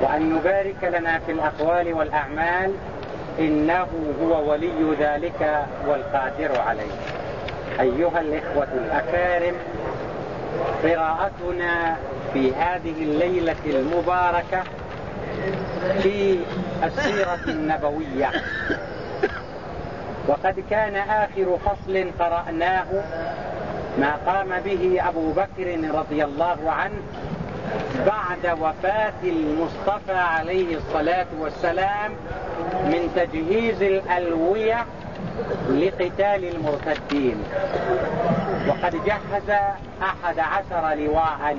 وأن يبارك لنا في الأقوال والأعمال إنه هو ولي ذلك والقادر عليه. أيها الإخوة الأكارم قراءتنا في هذه الليلة المباركة في السيرة النبوية. وقد كان آخر فصل قرأناه ما قام به أبو بكر رضي الله عنه بعد وفاة المصطفى عليه الصلاة والسلام من تجهيز الألوية لقتال المرتدين. وقد جهز أحد عشر لواء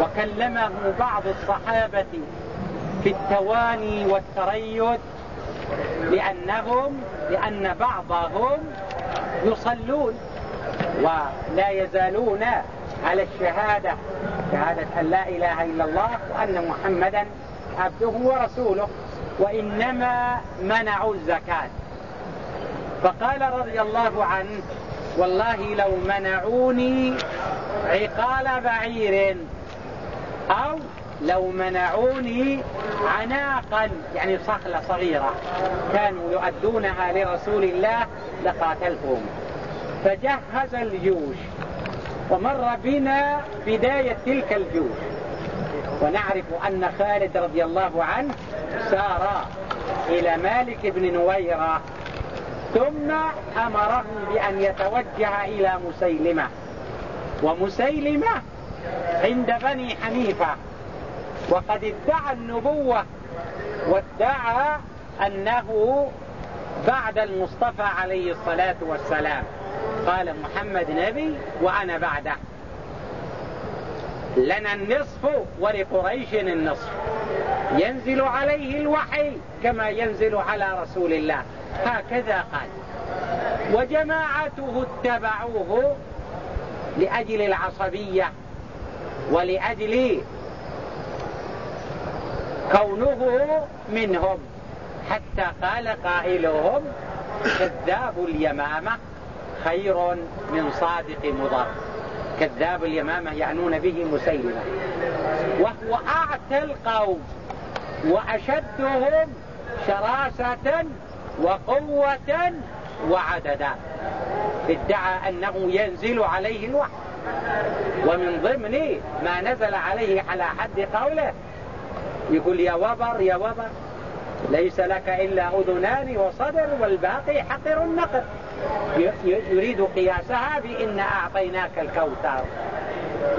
وكلمه بعض الصحابة في التواني والتريد لأنهم لأن بعضهم يصلون ولا يزالون على الشهادة. شهادة أن لا إله إلا الله وأن محمدا عبده ورسوله وإنما منعوا الزكاة. فقال رضي الله عنه والله لو منعوني عقال بعير أو لو منعوني عناقا يعني صخلة صغيرة كانوا يؤدونها لرسول الله لقاتلتهم. فجهز الجيوش. ومر بنا بداية تلك الجيوش. ونعرف أن خالد رضي الله عنه سار إلى مالك بن نويرة ثم أمره بأن يتوجه إلى مسيلمة. ومسيلمة عند بني حنيفة. وقد ادعى النبوة وادعى أنه بعد المصطفى عليه الصلاة والسلام. قال محمد نبي وأنا بعده. لنا النصف ولقريش النصف. ينزل عليه الوحي كما ينزل على رسول الله. هكذا قال. وجماعته اتبعوه لأجل العصبية ولأجل كونه منهم. حتى قال قائلهم كذاب اليمامة. خير من صادق مضر كذاب اليمامة يعنون به مسيلمة. وهو أعتى القوم وأشدهم شراسة وقوة وعددا. ادعى أنه ينزل عليه الوحي. ومن ضمن ما نزل عليه على حد قوله يقول يا وبر يا وبر ليس لك إلا أذنان وصدر والباقي حقر النقر. يريد قياسها بإن أعطيناك الكوثر.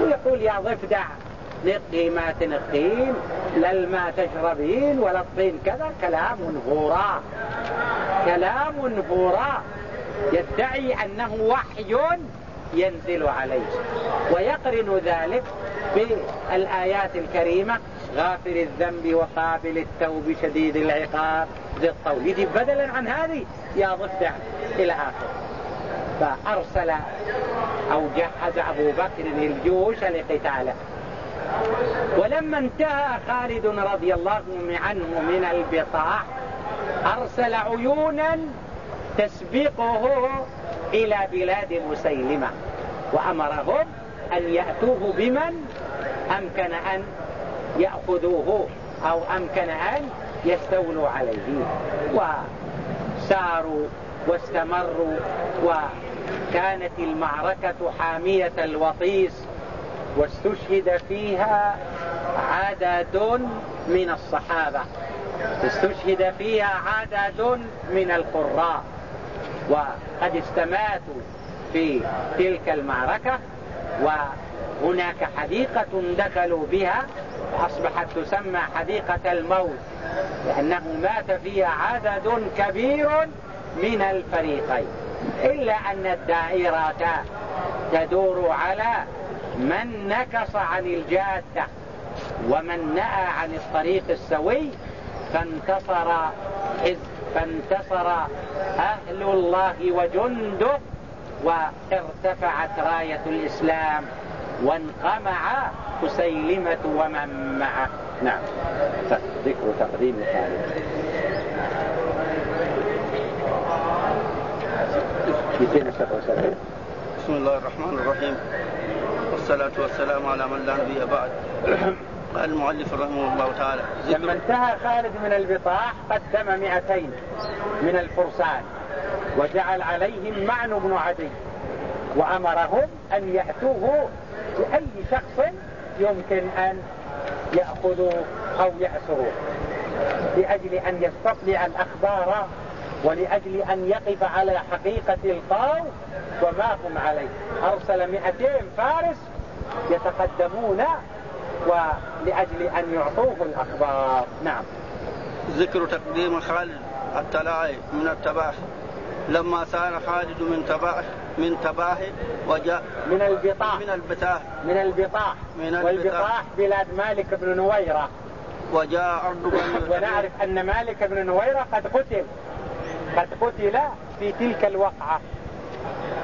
ويقول يا ضفدع نقي ما تنقين لا الماء تشربين ولا الطين كذا. كلام هوراء كلام هوراء يدعي أنه وحي ينزل عليه. ويقرن ذلك بالآيات الكريمة غافر الذنب وقابل التوب شديد العقاب ذي الطول يجيب بدلا عن هذه يا ضفدع إلى آخر فأرسل أو جهز أبو بكر الجيوش لقتاله. ولما انتهى خالد رضي الله عنه من البطاح أرسل عيونا تسبقه إلى بلاد مسيلمة. وأمرهم أن يأتوه بمن أمكن أن يأخذوه أو أمكن أن يستولوا عليه. وساروا واستمروا وكانت المعركة حامية الوطيس واستشهد فيها عدد من الصحابة. استشهد فيها عدد من القراء. وقد استماتوا في تلك المعركة وهناك حديقة دخلوا بها أصبحت تسمى حديقة الموت لأنه مات فيها عدد كبير من الفريقين. إلا أن الدائرة تدور على من نكص عن الجادة ومن نأى عن الطريق السوي فانتصر حزب فانتصر أهل الله وجنده وارتفعت راية الإسلام وانقمع مسيلمة ومن معه. نعم. ذكر تقديم خالد بسم الله الرحمن الرحيم. والصلاة والسلام على من لا نبي بعد. قال المؤلف رحمه الله تعالى. لما انتهى خالد من البطاح قدم مئتين من الفرسان وجعل عليهم معن بن عدي وأمرهم أن يأتوه بأي شخص يمكن أن يأخذوا أو يأسروا لأجل أن يستطلع الأخبار ولأجل أن يقف على حقيقة القوم وما هم عليه. أرسل مئتين فارس يتقدمون ولأجل أن يعطوه الأخبار. نعم. ذكر تقديم خالد التلاعي من التباح. لما سار خالد من تباح من تباه وجاء من البطاح. من البتاه من البطاح. من والبطاح بلاد مالك بن نويرة. وجاء أرض بني ونعرف أن مالك بن نويرة قد قتل. قد قتل في تلك الوقعة.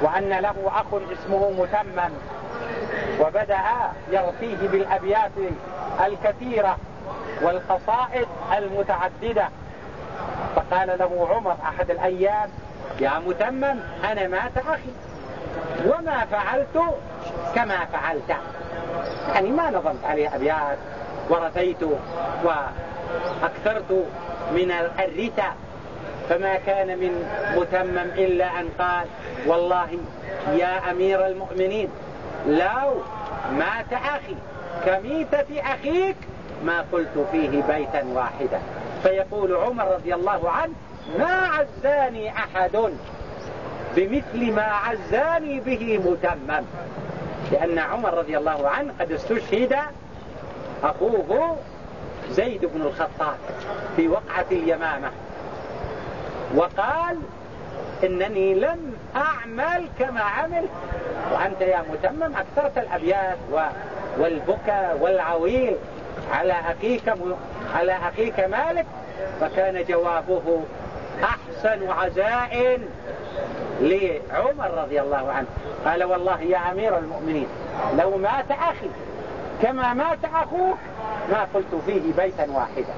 وأن له أخ اسمه متمم وبدأ يرثيه بالأبيات الكثيرة والقصائد المتعددة. فقال له عمر أحد الأيام يا متمم أنا مات أخي. وما فعلت كما فعلت. يعني ما نظمت عليه أبيات ورثيت وأكثرت من الرثى فما كان من متمم إلا أن قال والله يا أمير المؤمنين لو مات أخي كميتة أخيك ما قلت فيه بيتا واحدا. فيقول عمر رضي الله عنه ما عزاني أحد بمثل ما عزاني به متمم. لأن عمر رضي الله عنه قد استشهد أخوه زيد بن الخطاب في وقعة اليمامة. وقال إنني لم أعمل كما عمل وأنت يا متمم أكثرت الأبيات والبكى والعويل. على أخيك على أخيك مالك. فكان جوابه أحسن عزاء لعمر رضي الله عنه. قال والله يا أمير المؤمنين لو مات أخي كما مات أخوك ما قلت فيه بيتا واحدا.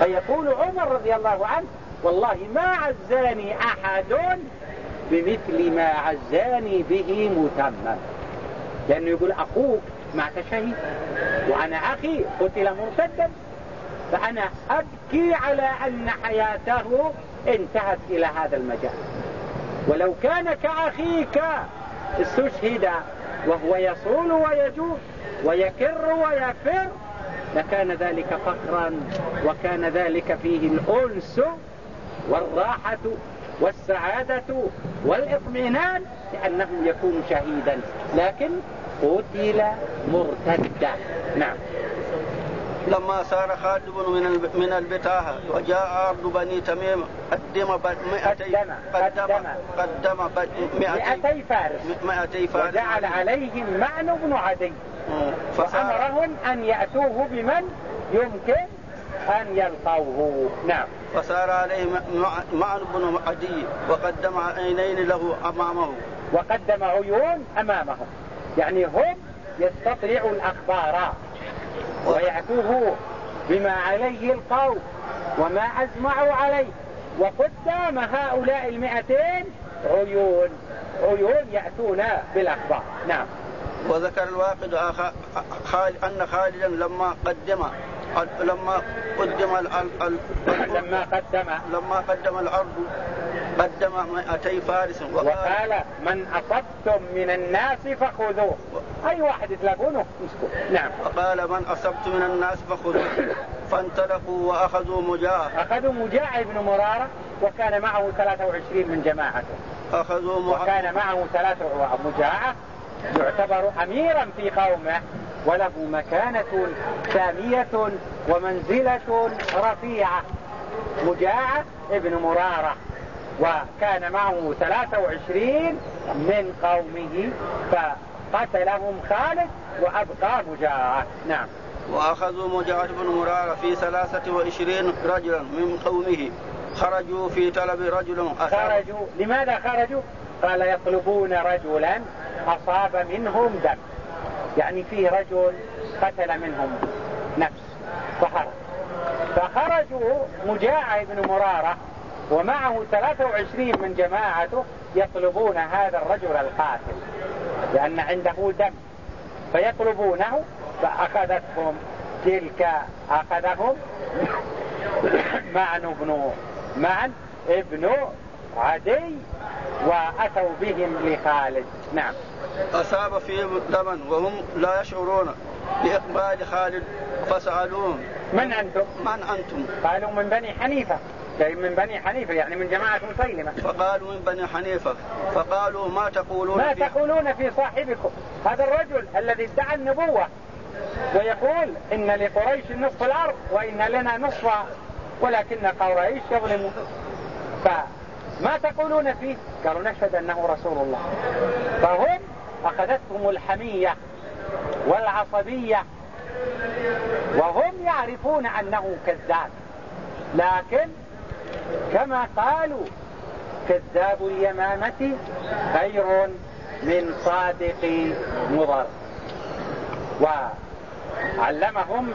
فيقول عمر رضي الله عنه والله ما عزاني أحد بمثل ما عزاني به متمم. لأنه يقول أخوك مات شهيد وأنا أخي قتل مرتدا فأنا أبكي على أن حياته انتهت إلى هذا المجال. ولو كان كأخيك استشهد وهو يصول ويجوب ويكر ويفر لكان ذلك فخرا وكان ذلك فيه الأنس والراحة والسعادة والإطمئنان لأنه يكون شهيدا. لكن قتل مرتدا نعم. لما سار خالد من من البتاهة وجاء أرض بني تميم قدم مئتي قدم قدم مئتي فارس. مئتي فارس وجعل عليهم معن بن عدي. فأمرهم أن يأتوه بمن يمكن أن يلقوه. نعم. فسار عليه معن بن عدي وقدم عينين له أمامه. وقدم عيون أمامهم يعني هم يستطيعوا الأخبار ويأتوه بما عليه القول وما أجمعوا عليه. وقدام هؤلاء المئتين عيون عيون يأتون بالأخبار. نعم. وذكر الواقد أن خالدا لما قدم لما قدم لما قدم. لما قدم العرض قدم 200 فارس. وقال, وقال من أصبتم من الناس فخذوه. أي واحد تلاقونه؟ نعم. وقال من أصبت من الناس فخذوه. فانطلقوا وأخذوا مجاعة أخذوا مجاعة بن مرارة وكان معه 23 من جماعته. أخذوا مع... وكان معه ثلاثة مجاعة يعتبر أميرا في قومه وله مكانة سامية ومنزلة رفيعة. مجاعة ابن مرارة وكان معه 23 من قومه فقتلهم خالد وأبقى مجاعة. نعم. وأخذوا مجاهد بن مرارة في ثلاثة وعشرين رجلا من قومه. خرجوا في طلب رجل خرجوا لماذا خرجوا؟ قال يطلبون رجلا أصاب منهم دم. يعني في رجل قتل منهم نفس فخرج. فخرجوا مجاعة بن مرارة ومعه 23 من جماعته يطلبون هذا الرجل القاتل لأن عنده دم. فيطلبونه فأخذتهم تلك أخذهم معن بن معن ابن عدي وأتوا بهم لخالد. نعم. أصاب فيهم دما وهم لا يشعرون بإقبال خالد فسألوهم. من أنتم؟ من أنتم؟ قالوا من بني حنيفة. جاي من بني حنيفة يعني من جماعة مسيلمة. فقالوا من بني حنيفة. فقالوا ما تقولون ما في تقولون في صاحبكم؟ هذا الرجل الذي ادعى النبوة ويقول إن لقريش نصف الأرض وإن لنا نصف ولكن قريش يظلمون. فما تقولون فيه؟ قالوا نشهد أنه رسول الله. فهم أخذتهم الحمية والعصبية. وهم يعرفون أنه كذاب. لكن كما قالوا كذاب اليمامة خير من صادق مضر. وعلمهم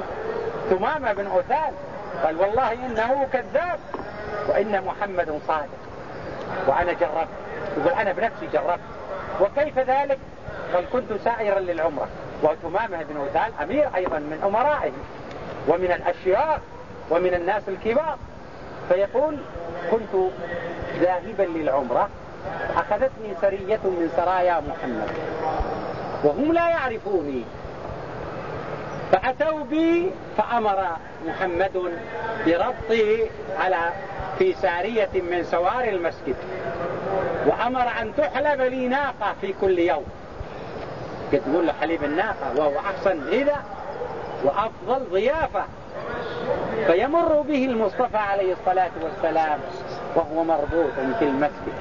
ثمامة بن أثال قال والله إنه كذاب وإن محمد صادق. وأنا جربت يقول أنا بنفسي جربت. وكيف ذلك؟ قال كنت سائرا للعمرة. وثمامة بن أثال أمير أيضا من أمرائه ومن الأشياء ومن الناس الكبار. فيقول كنت ذاهبا للعمرة أخذتني سرية من سرايا محمد وهم لا يعرفوني. فأتوا بي فأمر محمد بربطه على في سارية من سوار المسجد. وأمر أن تحلب لي ناقة في كل يوم. قد تقول له حليب الناقة وهو أحسن غذاء وأفضل ضيافة. فيمر به المصطفى عليه الصلاة والسلام وهو مربوط في المسجد.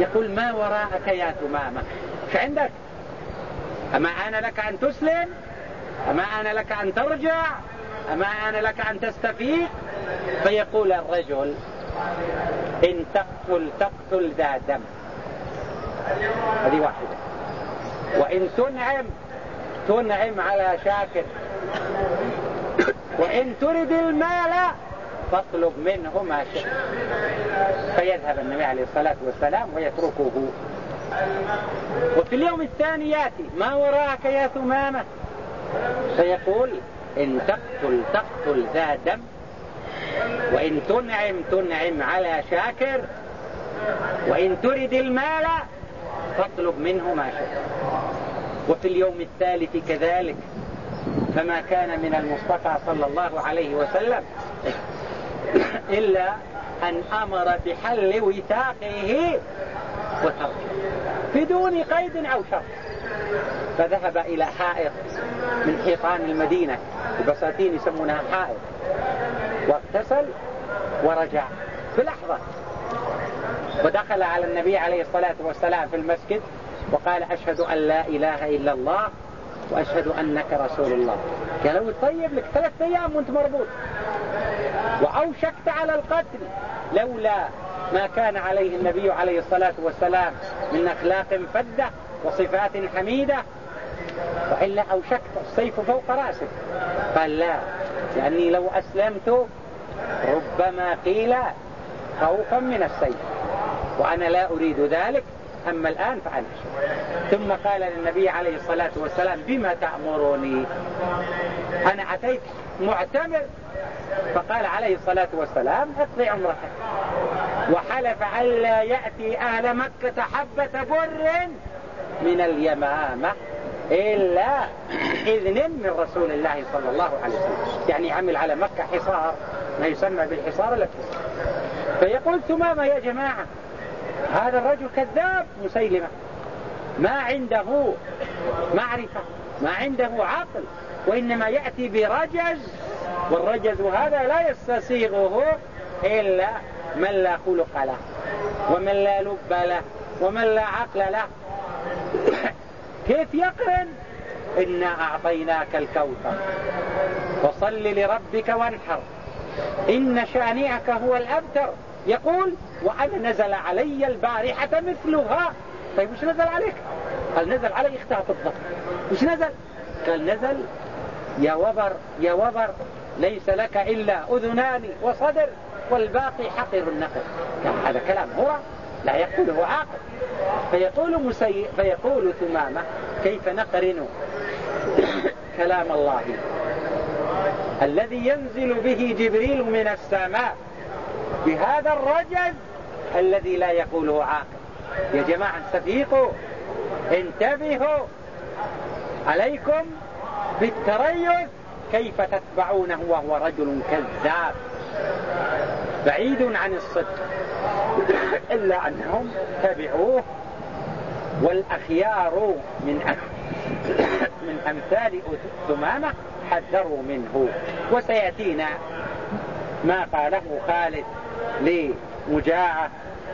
يقول ما وراءك يا ثمامة؟ إيش عندك أما أنا لك أن تسلم؟ أما أنا لك أن ترجع؟ أما أنا لك أن تستفيق فيقول الرجل إن تقتل تقتل ذا دم. هذه واحدة. وإن تنعم تنعم على شاكر. وإن ترد المال فاطلب منه ما شئت. فيذهب النبي عليه الصلاة والسلام ويتركه. وفي اليوم الثاني يأتي. ما وراك يا ثمامة؟ فيقول إن تقتل تقتل ذا دم. وإن تنعم تنعم على شاكر. وإن ترد المال فاطلب منه ما شئت وفي اليوم الثالث كذلك فما كان من المصطفى صلى الله عليه وسلم إلا أن أمر بحل وثاقه وتركه بدون قيد أو شرط فذهب إلى حائط من حيطان المدينة البساتين يسمونها حائط. واغتسل ورجع. في لحظة. ودخل على النبي عليه الصلاة والسلام في المسجد وقال أشهد أن لا إله إلا الله وأشهد أنك رسول الله. قالوا طيب لك ثلاث أيام وأنت مربوط. وأوشكت على القتل لولا ما كان عليه النبي عليه الصلاة والسلام من أخلاق فدة وصفات حميدة وإلا أوشكت السيف فوق رأسك. قال لا لأني لو أسلمت ربما قيل خوفا من السيف وأنا لا أريد ذلك أما الآن فأنا ثم قال للنبي عليه الصلاة والسلام بما تأمرني؟ أنا أتيت معتمر. فقال عليه الصلاة والسلام اقضي عمرك وحلف ألا يأتي أهل مكة حبة بر من اليمامة. إلا إذن من رسول الله صلى الله عليه وسلم. يعني عمل على مكة حصار ما يسمى بالحصار التي فيقول ثمامة يا جماعة؟ هذا الرجل كذاب مسيلمة. ما عنده معرفة ما عنده عقل وإنما يأتي برجز والرجز هذا لا يستسيغه إلا من لا خلق له ومن لا لب له ومن لا عقل له. كيف يقرن؟ إنا أعطيناك الكوثر. وصل لربك وانحر. إن شانئك هو الأبتر. يقول وأنا نزل علي البارحة مثلها. طيب وش نزل عليك؟ قال نزل علي اختها بالضبط وش نزل؟ قال نزل. يا وبر يا وبر ليس لك إلا أذنان وصدر والباقي حقر النقر. هذا كلام هو لا يقوله عاقل. فيقول, مسي... فيقول ثمامة كيف نقرن كلام الله؟ الذي ينزل به جبريل من السماء بهذا الرجل الذي لا يقوله عاقل. يا جماعة استفيقوا انتبهوا عليكم بالتريث. كيف تتبعونه وهو رجل كذاب؟ بعيد عن الصدق. إلا أنهم تبعوه والأخيار من من أمثال ثمامة حذروا منه. وسيأتينا ما قاله خالد لمجاعة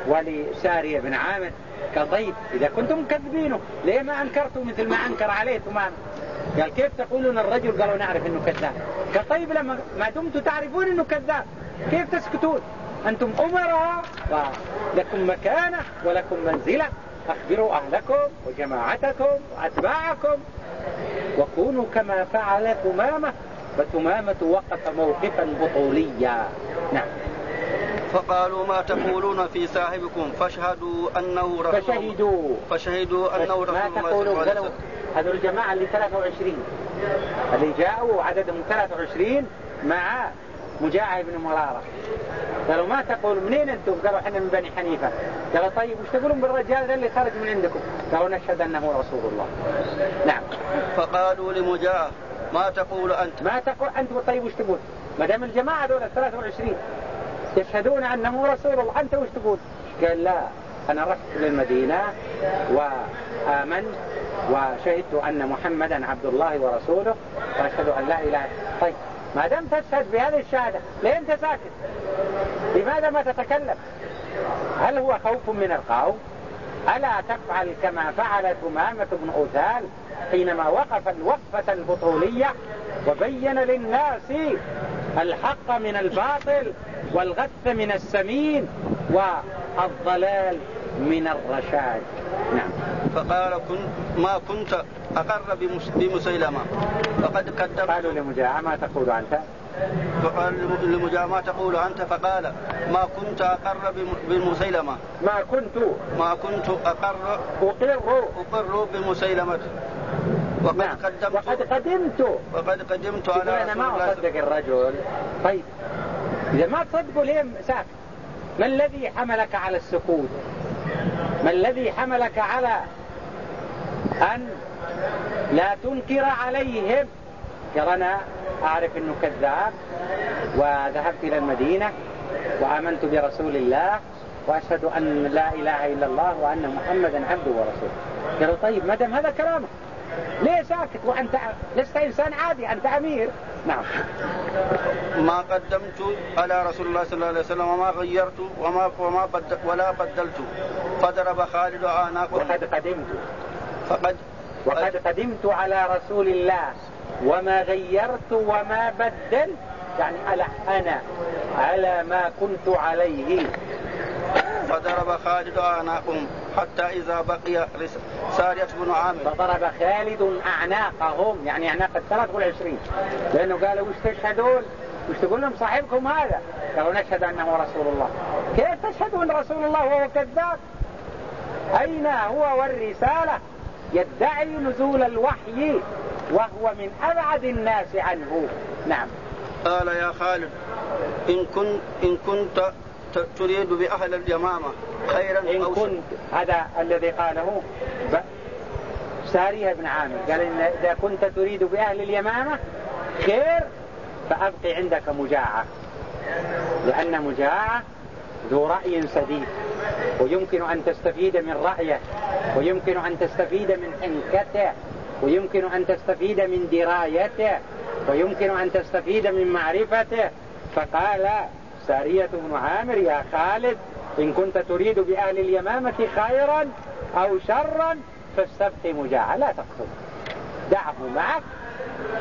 ولسارية بن عامر كضيف. إذا كنتم مكذبينه ليه ما أنكرتوا مثل ما أنكر عليه ثمامة قال كيف تقولون الرجل؟ قالوا نعرف إنه كذاب. قال طيب لما ما دمتم تعرفون إنه كذاب. كيف تسكتون؟ أنتم أمراء لكم مكانة ولكم منزلة. اخبروا أهلكم وجماعتكم وأتباعكم. وكونوا كما فعل ثمامة فثمامة وقف موقفا بطوليا. نعم. فقالوا ما تقولون في صاحبكم؟ فاشهدوا أنه رسول فشهدوا. فشهدوا أنه رسول ما تقولوا قالوا هذول الجماعة اللي 23 اللي جاءوا عددهم 23 مع مجاعة بن مرارة. قالوا ما تقول منين أنتم؟ قالوا إحنا من بني حنيفة. قالوا طيب وش تقولون بالرجال اللي خرج من عندكم؟ قالوا نشهد انه رسول الله. نعم. فقالوا لمجاعة ما تقول أنت؟ ما تقول أنت؟ طيب وش تقول؟ ما دام الجماعة دول 23 يشهدون أنه رسول الله أنت وش تقول؟ قال لا أنا رحت للمدينة وآمنت وشهدت أن محمدا عبد الله ورسوله وأشهد أن لا إله طيب. ما دام تشهد بهذه الشهادة ليه أنت ساكت. لماذا ما تتكلم؟ هل هو خوف من القوم ألا تفعل كما فعل ثمامة بن أوثال حينما وقف الوقفة البطولية وبين للناس الحق من الباطل والغث من السمين والضلال من الرشاد؟ نعم. فقال كن ما كنت أقر بمسيلمة. فقد قدمت قالوا لمجاعة ما تقول أنت؟ فقال لمجاعة ما تقول أنت؟ فقال ما كنت أقر بمسيلمة. ما كنت. ما كنت أقر أقر. أقر بمسيلمة. وقد نعم. قدمت وقد قدمت. وقد قدمت على أنا ما أصدق الرجل. طيب. إذا ما تصدقوا ليه؟ ساكت. ما الذي حملك على السكوت؟ ما الذي حملك على أن لا تنكر عليهم؟ أنا أعرف أنه كذاب وذهبت إلى المدينة وآمنت برسول الله وأشهد أن لا إله إلا الله وأن محمدا عبده ورسوله. قالوا طيب ما دام هذا كلامك ليه ساكت؟ وأنت لست إنسان عادي أنت أمير. نعم. ما قدمت على رسول الله صلى الله عليه وسلم وما غيرت وما وما بدل ولا بدلت. فضرب خالد اعناقهم وقد قدمت. فقد وقد قدمت على رسول الله. وما غيرت وما بدلت. يعني على أنا على ما كنت عليه. فضرب خالد أعناقهم حتى إذا بقي سارية بن عامر. فضرب خالد أعناقهم. يعني أعناق الثلاث والعشرين لأنه قالوا وش تشهدون؟ وش تقول لهم صاحبكم هذا؟ قالوا نشهد أنه رسول الله. كيف تشهدون رسول الله وهو كذاب؟ أين هو والرسالة؟ يدعي نزول الوحي وهو من أبعد الناس عنه. نعم. قال يا خالد إن كنت, إن كنت تريد بأهل اليمامة خيرا إن أو كنت هذا الذي قاله. سارية بن عامر قال إن إذا كنت تريد بأهل اليمامة خير فأبقي عندك مجاعة لأن مجاعة ذو رأي سديد ويمكن أن تستفيد من رأيه ويمكن أن تستفيد من حنكته ويمكن أن تستفيد من درايته ويمكن أن تستفيد من معرفته فقال سارية بن عامر يا خالد إن كنت تريد بأهل اليمامة خيرا أو شرا فاستبقي مجاعة لا تقصد. دعه معك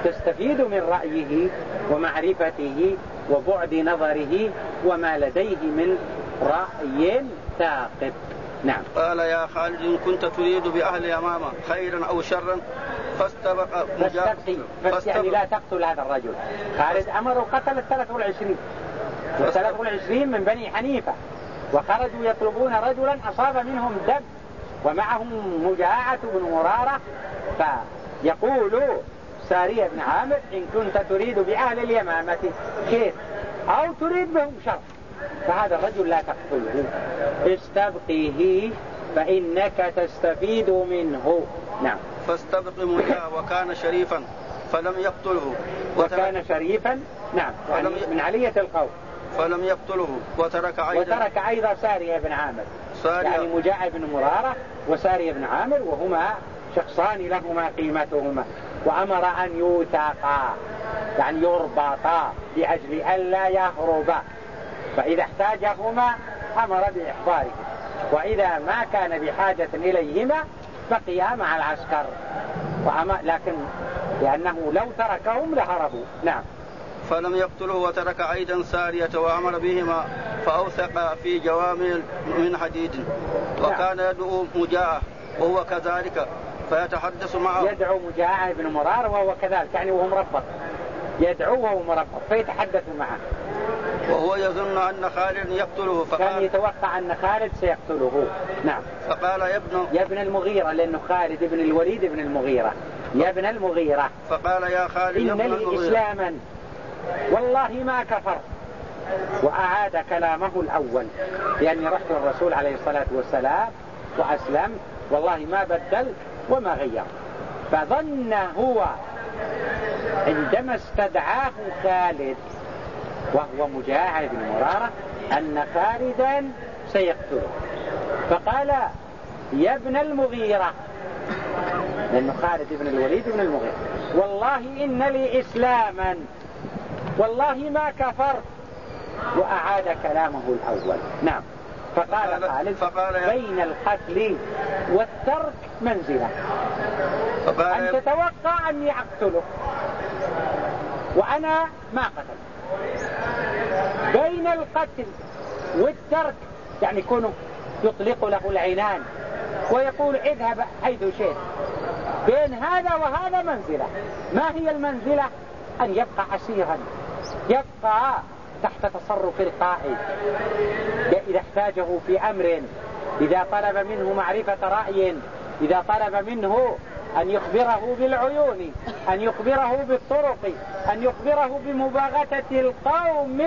تستفيد من رأيه ومعرفته وبعد نظره وما لديه من رأي ثاقب نعم. قال يا خالد إن كنت تريد بأهل يمامة خيرا أو شرا فاستبق فاستبقي بس يعني لا تقتل هذا الرجل. خالد أمر وقتل الثلاث والعشرين. والثلاث والعشرين من بني حنيفة وخرجوا يطلبون رجلا أصاب منهم دم ومعهم مجاعة بن مرارة فيقول سارية بن عامر إن كنت تريد بأهل اليمامة خير أو تريد بهم شر فهذا الرجل لا تقتله. استبقيه فإنك تستفيد منه. نعم. فاستبق مجاه وكان شريفا فلم يقتله. وكان شريفا نعم يعني من علية القول. فلم يقتله وترك أيضا وترك أيضا سارية بن عامر. سارية يعني مجاعة بن مرارة وسارية بن عامر وهما شخصان لهما قيمتهما. وأمر أن يوثقا يعني يربطا لأجل ألا يهربا. فإذا احتاجهما أمر بإحضاره. وإذا ما كان بحاجة إليهما بقيا مع العسكر. لكن لأنه لو تركهم لهربوا. نعم. فلم يقتله وترك أيضا سارية وأمر بهما فأوثق في جوامع من حديد. وكان يدعو مجاعة وهو كذلك فيتحدث معه. يدعو مجاعة بن مرار وهو كذلك يعني وهو مربط. يدعو وهو مربط فيتحدث معه. وهو يظن أن خالد يقتله فقال كان يتوقع أن خالد سيقتله. نعم. فقال يا ابن يا ابن المغيرة لأنه خالد بن الوليد بن المغيرة. يا ابن المغيرة. فقال يا خالد إن لي إسلاما والله ما كفر. وأعاد كلامه الأول. لأني رحت الرسول عليه الصلاة والسلام وأسلم. والله ما بدل وما غير. فظن هو عندما استدعاه خالد وهو مجاهد بن مرارة أن خالدا سيقتله. فقال يا ابن المغيرة. لأنه خالد بن الوليد بن المغيرة. والله إن لي إسلاما. والله ما كفرت وأعاد كلامه الأول. نعم. فقال خالد فقال بين القتل والترك منزلة. أن تتوقع أني أقتله. وأنا ما قتلت. بين القتل والترك يعني يكون يطلق له العينان ويقول اذهب حيث شئت. بين هذا وهذا منزلة. ما هي المنزلة؟ أن يبقى عسيرا يبقى تحت تصرف القائد. إذا احتاجه في أمر إذا طلب منه معرفة رأي إذا طلب منه أن يخبره بالعيون أن يخبره بالطرق أن يخبره بمباغتة القوم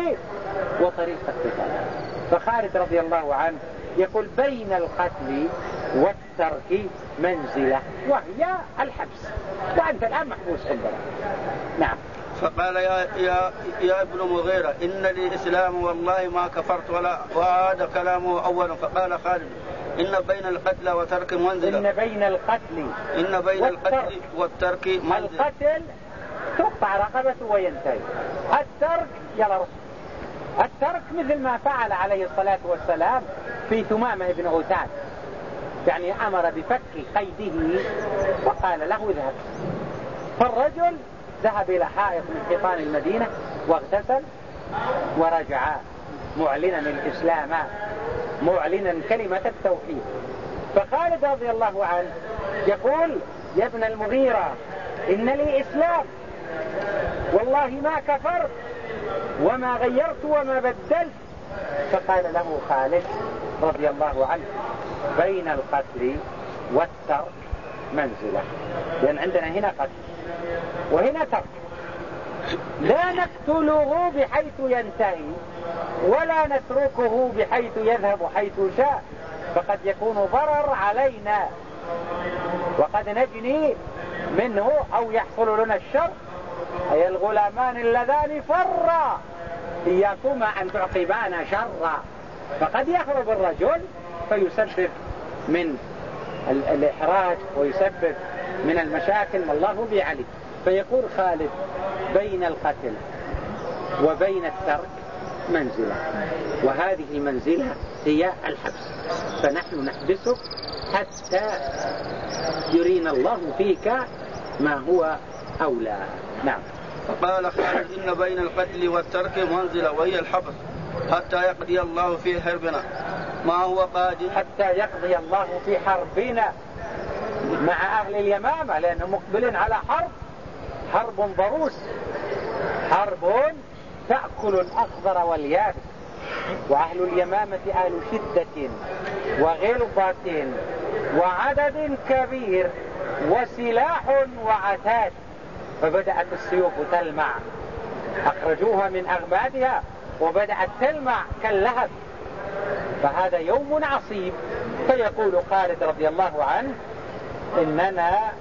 وطريقة القتال. فخالد رضي الله عنه يقول بين القتل والترك منزلة وهي الحبس وأنت الآن محبوس عندنا. نعم. فقال يا يا يا ابن مغيرة إن لي إسلام والله ما كفرت ولا وعاد كلامه أولا. فقال خالد إن بين القتل وترك منزلة. إن بين القتل إن بين القتل والترك منزلة. القتل تقطع رقبته وينتهي. الترك يلا رسول الترك مثل ما فعل عليه الصلاة والسلام في ثمامة بن غوثان يعني أمر بفك قيده وقال له اذهب. فالرجل ذهب إلى حائط من حيطان المدينة واغتسل ورجع معلنا الإسلام معلنا كلمة التوحيد. فخالد رضي الله عنه يقول يا ابن المغيرة إن لي إسلام والله ما كفرت وما غيرت وما بدلت. فقال له خالد رضي الله عنه بين القتل والترك منزلة لأن عندنا هنا قتل. وهنا ترك. لا نقتله بحيث ينتهي ولا نتركه بحيث يذهب حيث شاء. فقد يكون ضرر علينا. وقد نجني منه أو يحصل لنا الشر. أي الغلامان اللذان فرا. إياكما أن تعقبانا شرا. فقد يهرب الرجل فيسبب من الإحراج ويسبب من المشاكل ما الله بعلي فيقول خالد بين القتل وبين الترك منزلة. وهذه المنزلة هي الحبس. فنحن نحبسك حتى يرينا الله فيك ما هو أولى. نعم. فقال خالد إن بين القتل والترك منزلة وهي الحبس حتى يقضي الله في حربنا. ما هو قادم حتى يقضي الله في حربنا مع أهل اليمامة لأنهم مقبلين على حرب. حرب ضروس. حرب تأكل الأخضر واليابس وأهل اليمامة أهل شدة وغلظة وعدد كبير وسلاح وعتاد. فبدأت السيوف تلمع. أخرجوها من أغبادها وبدأت تلمع كاللهب. فهذا يوم عصيب. فيقول خالد رضي الله عنه إننا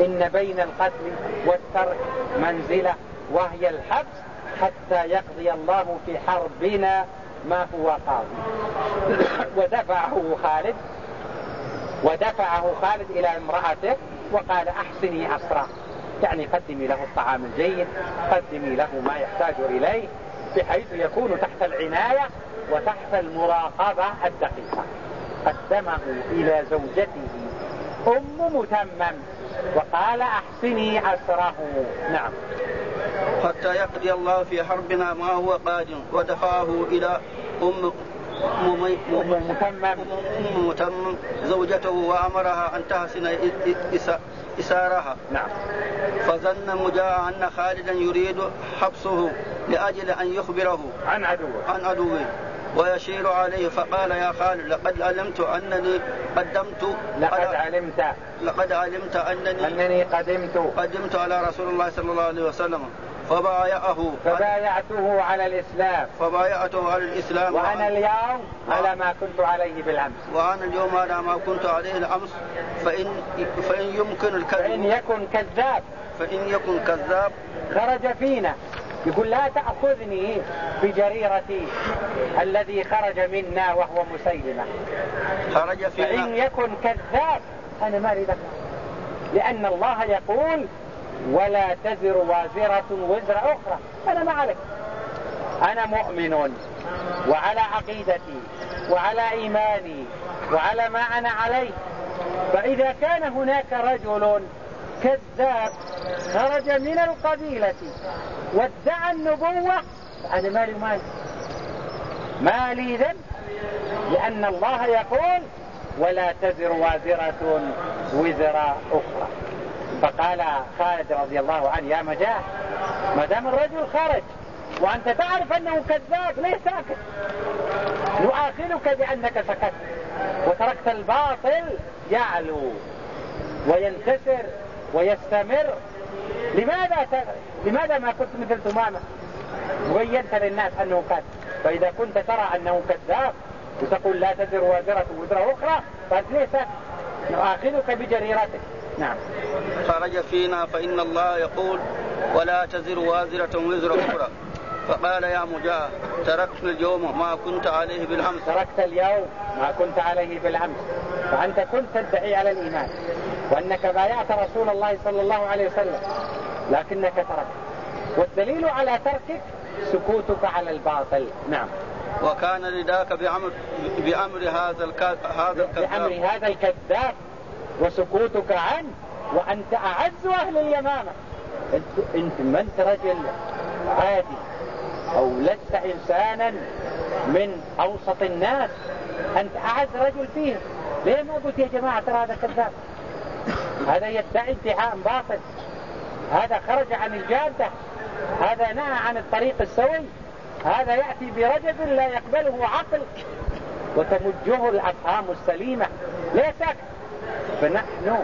إن بين القتل والترك منزلة وهي الحبس حتى يقضي الله في حربنا ما هو قاضي. ودفعه خالد ودفعه خالد إلى امرأته وقال أحسني أسرى يعني قدمي له الطعام الجيد قدمي له ما يحتاج إليه. بحيث يكون تحت العناية وتحت المراقبة الدقيقة. قدمه إلى زوجته. أم متمم. وقال أحسني أسره نعم. حتى يقضي الله في حربنا ما هو قادم ودفعه إلى أم متمم متمم زوجته وأمرها أن تحسن إسارها. نعم. فظن مجاء أن خالدا يريد حبسه لأجل أن يخبره عن عدوه. عن عدوه ويشير عليه فقال يا خالد لقد علمت أنني قدمت لقد علمت. لقد علمت أنني أنني قدمت. قدمت على رسول الله صلى الله عليه وسلم. فبايعه فبايعته على الإسلام. فبايعته على الإسلام وأنا اليوم على ما كنت عليه بالأمس. وأنا اليوم على ما كنت عليه الأمس. فإن فإن يمكن الكذب فإن يكن كذاب. فإن يكن كذاب خرج فينا. يقول لا تأخذني بجريرتي الذي خرج منا وهو مسيلمة. خرج فينا. فإن يكن كذاب أنا ما أريد لأن الله يقول ولا تزر وازرة وزر أخرى. أنا ما عليك أنا مؤمن وعلى عقيدتي وعلى إيماني وعلى ما أنا عليه. فإذا كان هناك رجل كذاب خرج من القبيلة وادعى النبوة أنا مالي مالي مالي ذنب لأن الله يقول ولا تزر وازرة وزر أخرى. فقال خالد رضي الله عنه يا مجاه ما دام الرجل خرج وأنت تعرف أنه كذاب ليه ساكت نؤاخذك بأنك سكت وتركت الباطل يعلو وينتشر ويستمر. لماذا ت... لماذا ما كنت مثل ثمامة؟ بينت للناس أنه كذب. فإذا كنت ترى أنه كذاب وتقول لا تزر وازرة وزر أخرى فليس. نؤاخذك بجريرتك. نعم. خرج فينا فإن الله يقول ولا تزر وازرة وزر أخرى فقال يا مجاه تركت اليوم ما كنت عليه بالأمس. تركت اليوم ما كنت عليه بالأمس. فأنت كنت تدعي على الإيمان وأنك بايعت رسول الله صلى الله عليه وسلم لكنك تركت. والدليل على تركك سكوتك على الباطل. نعم. وكان لذاك بأمر بأمر هذا هذا الكذاب. بأمر هذا الكذاب وسكوتك عنه وأنت أعز أهل اليمامة. أنت, أنت ما أنت رجل عادي أو لست إنسانا من أوسط الناس. أنت أعز رجل فيهم. ليه ما قلت يا جماعة ترى هذا كذاب؟ هذا يدعي ادعاء باطل. هذا خرج عن الجادة. هذا نهى عن الطريق السوي. هذا يأتي برجل لا يقبله عقل. وتمجه الأفهام السليمة. ليسك فنحن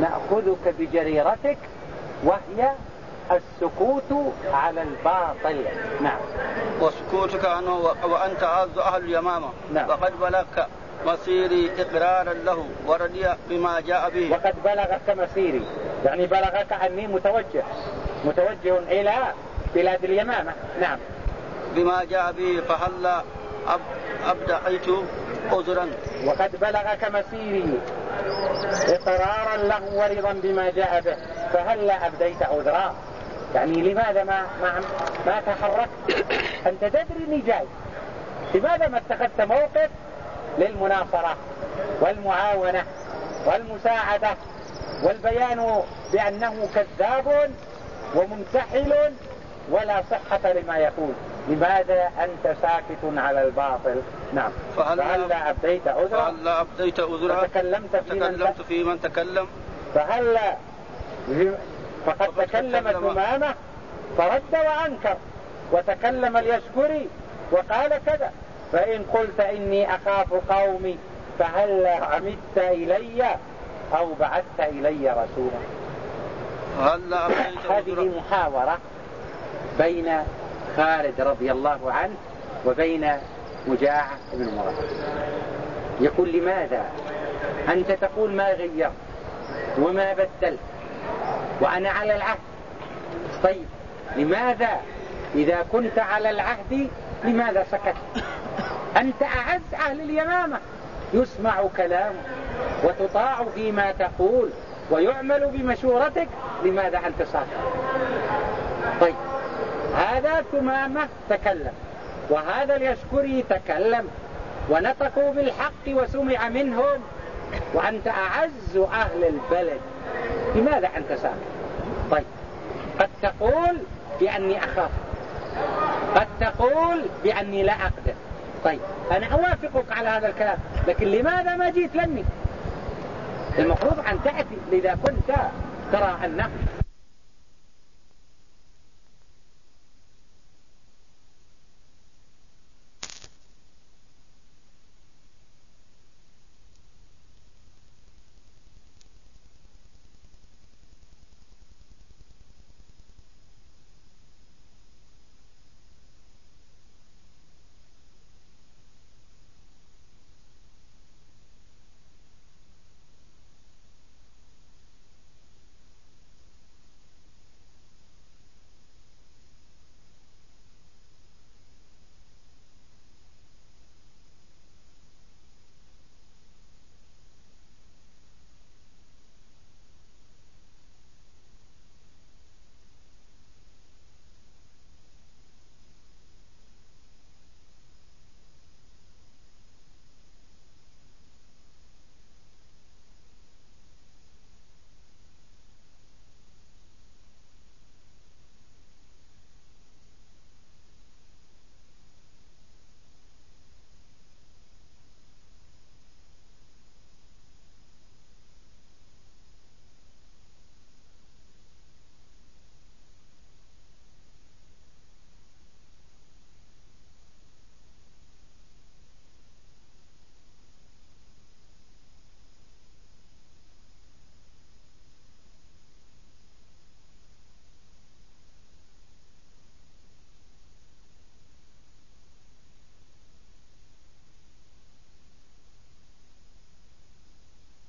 نأخذك بجريرتك وهي السكوت على الباطل. نعم. وسكوتك عنه وأنت أعز أهل اليمامة. نعم. وقد بلغك مصيري إقرارا له ورضي بما جاء به. وقد بلغك مسيري يعني بلغك أني متوجه. متوجه إلى بلاد اليمامة. نعم. بما جاء به فهلا أبدعيت؟ عذرا وقد بلغك مسيري إقرارا له ورضا بما جاء به. فهلا أبديت عذرا؟ يعني لماذا ما ما ما تحركت؟ أنت تدري إني جاي. لماذا ما اتخذت موقف للمناصرة والمعاونة والمساعدة والبيان بأنه كذاب ومنتحل ولا صحة لما يقول؟ لماذا أنت ساكت على الباطل؟ نعم. فهل أبديت أذرا فهل أبديت أذرا وتكلمت في من تكلمت في من تكلم؟ فهل فقد تكلم ثمامة فرد وأنكر. وتكلم اليشكري وقال كذا. فإن قلت إني أخاف قومي فهل عمدت إلي أو بعثت إلي رسولا؟ هذه محاورة بين خالد رضي الله عنه وبين مجاعة بن مراد. يقول لماذا؟ أنت تقول ما غيرت وما بدلت وأنا على العهد. طيب لماذا إذا كنت على العهد لماذا سكت؟ أنت أعز أهل اليمامة. يسمع كلامك وتطاع فيما تقول ويعمل بمشورتك. لماذا أنت ساكت؟ طيب هذا ثمامة تكلم. وهذا اليشكري تكلم. ونطقوا بالحق وسمع منهم. وأنت أعز أهل البلد. لماذا أنت ساكت طيب. قد تقول بأني أخاف. قد تقول بأني لا أقدر. طيب. أنا أوافقك على هذا الكلام. لكن لماذا ما جيت لني؟ المفروض أن تأتي. إذا كنت ترى أنه